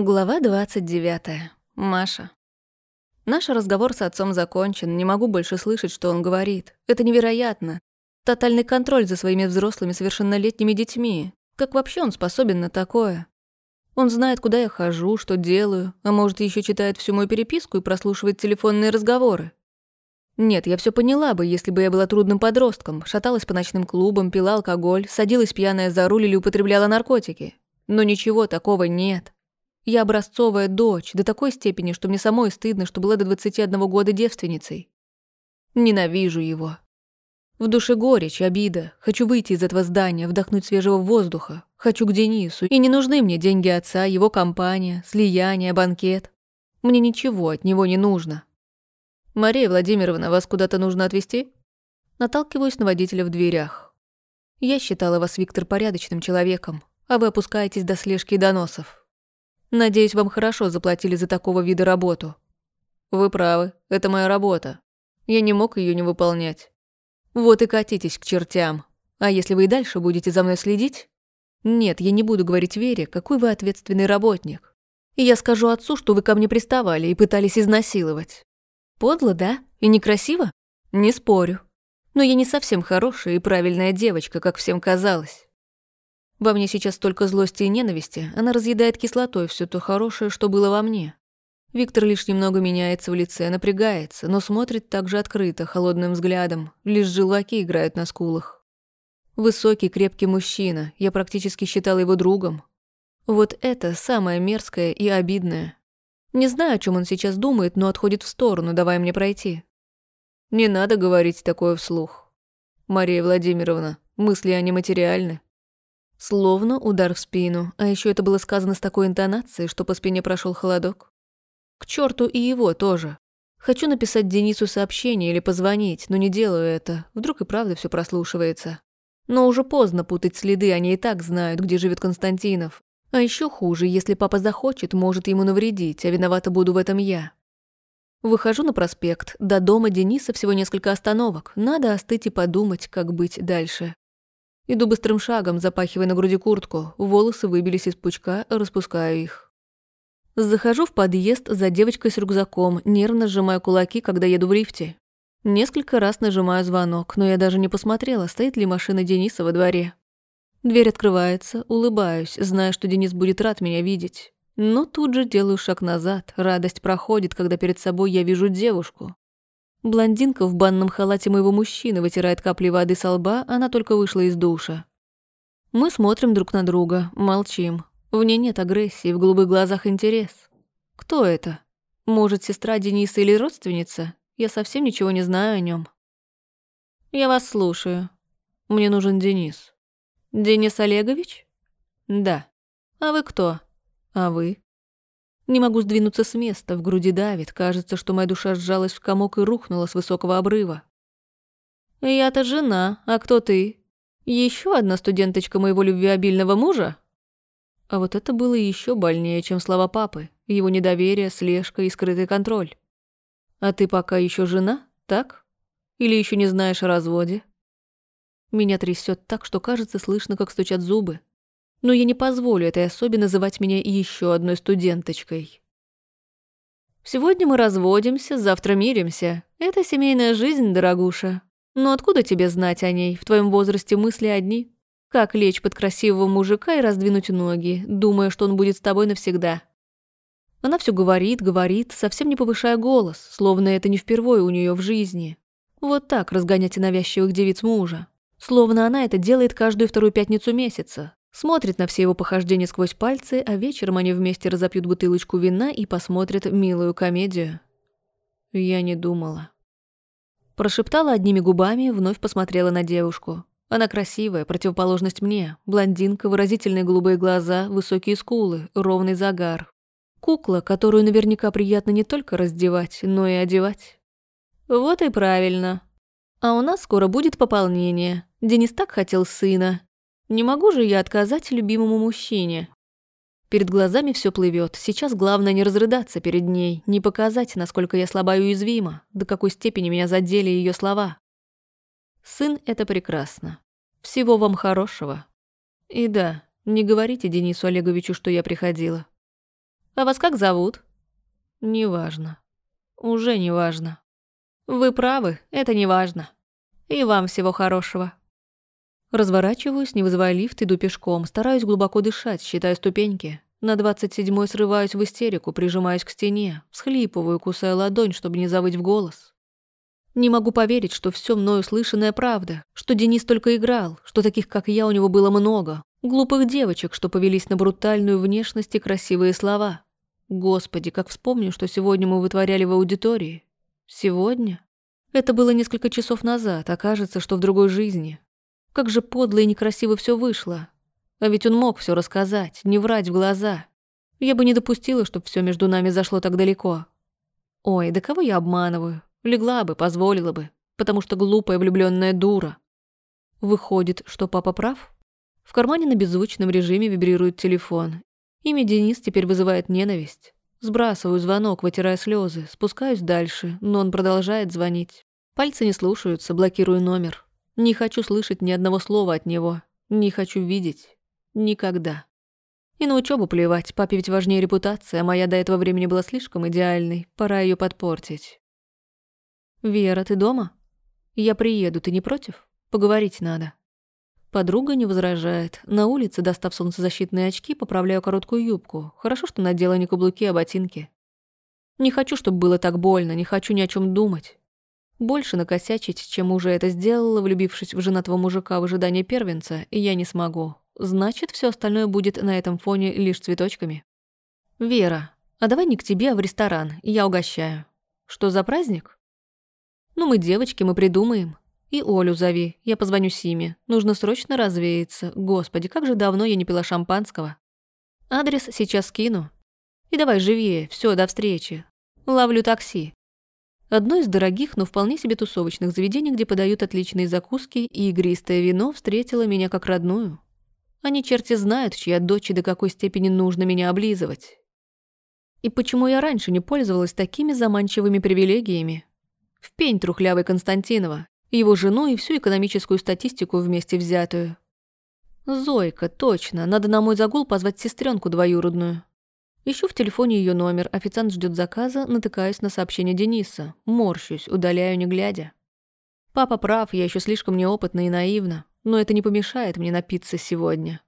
Глава 29. Маша. Наш разговор с отцом закончен, не могу больше слышать, что он говорит. Это невероятно. Тотальный контроль за своими взрослыми совершеннолетними детьми. Как вообще он способен на такое? Он знает, куда я хожу, что делаю, а может, еще читает всю мою переписку и прослушивает телефонные разговоры. Нет, я все поняла бы, если бы я была трудным подростком, шаталась по ночным клубам, пила алкоголь, садилась пьяная за руль или употребляла наркотики. Но ничего такого нет. Я образцовая дочь, до такой степени, что мне самой стыдно, что была до 21 года девственницей. Ненавижу его. В душе горечь, обида. Хочу выйти из этого здания, вдохнуть свежего воздуха. Хочу к Денису. И не нужны мне деньги отца, его компания, слияние, банкет. Мне ничего от него не нужно. «Мария Владимировна, вас куда-то нужно отвезти?» Наталкиваюсь на водителя в дверях. «Я считала вас, Виктор, порядочным человеком, а вы опускаетесь до слежки и доносов. Надеюсь, вам хорошо заплатили за такого вида работу. Вы правы, это моя работа. Я не мог ее не выполнять. Вот и катитесь к чертям. А если вы и дальше будете за мной следить? Нет, я не буду говорить Вере, какой вы ответственный работник. И я скажу отцу, что вы ко мне приставали и пытались изнасиловать. Подло, да? И некрасиво? Не спорю. Но я не совсем хорошая и правильная девочка, как всем казалось. Во мне сейчас столько злости и ненависти, она разъедает кислотой все то хорошее, что было во мне. Виктор лишь немного меняется в лице, напрягается, но смотрит так же открыто, холодным взглядом, лишь желваки играют на скулах. Высокий, крепкий мужчина, я практически считала его другом. Вот это самое мерзкое и обидное. Не знаю, о чем он сейчас думает, но отходит в сторону, давай мне пройти. Не надо говорить такое вслух. Мария Владимировна, мысли они материальны. Словно удар в спину, а еще это было сказано с такой интонацией, что по спине прошел холодок. К черту и его тоже. Хочу написать Денису сообщение или позвонить, но не делаю это. Вдруг и правда все прослушивается. Но уже поздно путать следы, они и так знают, где живет Константинов. А еще хуже, если папа захочет, может ему навредить, а виновата буду в этом я. Выхожу на проспект. До дома Дениса всего несколько остановок. Надо остыть и подумать, как быть дальше. Иду быстрым шагом, запахивая на груди куртку, волосы выбились из пучка, распускаю их. Захожу в подъезд за девочкой с рюкзаком, нервно сжимаю кулаки, когда еду в лифте. Несколько раз нажимаю звонок, но я даже не посмотрела, стоит ли машина Дениса во дворе. Дверь открывается, улыбаюсь, зная, что Денис будет рад меня видеть. Но тут же делаю шаг назад, радость проходит, когда перед собой я вижу девушку. Блондинка в банном халате моего мужчины вытирает капли воды со лба, она только вышла из душа. Мы смотрим друг на друга, молчим. В ней нет агрессии, в голубых глазах интерес. Кто это? Может, сестра Дениса или родственница? Я совсем ничего не знаю о нем. Я вас слушаю. Мне нужен Денис. Денис Олегович? Да. А вы кто? А вы? Не могу сдвинуться с места, в груди давит, кажется, что моя душа сжалась в комок и рухнула с высокого обрыва. «Я-то жена, а кто ты? Еще одна студенточка моего любвеобильного мужа?» А вот это было еще больнее, чем слова папы, его недоверие, слежка и скрытый контроль. «А ты пока еще жена, так? Или еще не знаешь о разводе?» Меня трясет так, что кажется слышно, как стучат зубы но я не позволю этой особе называть меня еще одной студенточкой. Сегодня мы разводимся, завтра миримся. Это семейная жизнь, дорогуша. Но откуда тебе знать о ней? В твоем возрасте мысли одни. Как лечь под красивого мужика и раздвинуть ноги, думая, что он будет с тобой навсегда? Она все говорит, говорит, совсем не повышая голос, словно это не впервые у нее в жизни. Вот так разгонять навязчивых девиц мужа. Словно она это делает каждую вторую пятницу месяца, Смотрит на все его похождения сквозь пальцы, а вечером они вместе разопьют бутылочку вина и посмотрят милую комедию. Я не думала. Прошептала одними губами, вновь посмотрела на девушку. Она красивая, противоположность мне. Блондинка, выразительные голубые глаза, высокие скулы, ровный загар. Кукла, которую наверняка приятно не только раздевать, но и одевать. Вот и правильно. А у нас скоро будет пополнение. Денис так хотел сына, не могу же я отказать любимому мужчине. Перед глазами все плывет. Сейчас главное не разрыдаться перед ней, не показать, насколько я слаба и уязвима, до какой степени меня задели ее слова. Сын — это прекрасно. Всего вам хорошего. И да, не говорите Денису Олеговичу, что я приходила. А вас как зовут?» «Неважно. Уже неважно». «Вы правы, это неважно. И вам всего хорошего». Разворачиваюсь, не вызывая лифт, иду пешком, стараюсь глубоко дышать, считаю ступеньки. На двадцать седьмой срываюсь в истерику, прижимаюсь к стене, всхлипываю, кусая ладонь, чтобы не завыть в голос. Не могу поверить, что все мною слышанное правда, что Денис только играл, что таких, как я, у него было много. Глупых девочек, что повелись на брутальную внешность и красивые слова. Господи, как вспомню, что сегодня мы вытворяли в аудитории. Сегодня? Это было несколько часов назад, а кажется, что в другой жизни. Как же подло и некрасиво все вышло. А ведь он мог все рассказать, не врать в глаза. Я бы не допустила, чтобы все между нами зашло так далеко. Ой, да кого я обманываю? Легла бы, позволила бы, потому что глупая влюбленная дура. Выходит, что папа прав? В кармане на беззвучном режиме вибрирует телефон. Имя Денис теперь вызывает ненависть. Сбрасываю звонок, вытирая слезы, спускаюсь дальше, но он продолжает звонить. Пальцы не слушаются, блокирую номер. Не хочу слышать ни одного слова от него. Не хочу видеть. Никогда. И на учебу плевать, папе ведь важнее репутация, моя до этого времени была слишком идеальной, пора ее подпортить. «Вера, ты дома? Я приеду, ты не против? Поговорить надо». Подруга не возражает. На улице, достав солнцезащитные очки, поправляю короткую юбку. Хорошо, что надела не каблуки, а ботинки. Не хочу, чтобы было так больно, не хочу ни о чем думать. Больше накосячить, чем уже это сделала, влюбившись в женатого мужика в ожидании первенца, я не смогу. Значит, все остальное будет на этом фоне лишь цветочками. «Вера, а давай не к тебе, а в ресторан, я угощаю. Что за праздник?» «Ну, мы девочки, мы придумаем. И Олю зови, я позвоню Симе. Нужно срочно развеяться. Господи, как же давно я не пила шампанского. Адрес сейчас скину. И давай живее, все, до встречи. Ловлю такси. Одно из дорогих, но вполне себе тусовочных заведений, где подают отличные закуски и игристое вино, встретило меня как родную. Они черти знают, чья дочь и до какой степени нужно меня облизывать. И почему я раньше не пользовалась такими заманчивыми привилегиями? В пень трухлявой Константинова, его жену и всю экономическую статистику вместе взятую. Зойка, точно, надо на мой загул позвать сестренку двоюродную. Ищу в телефоне ее номер, официант ждет заказа, натыкаюсь на сообщение Дениса. Морщусь, удаляю не глядя. Папа прав, я еще слишком неопытна и наивна, но это не помешает мне напиться сегодня.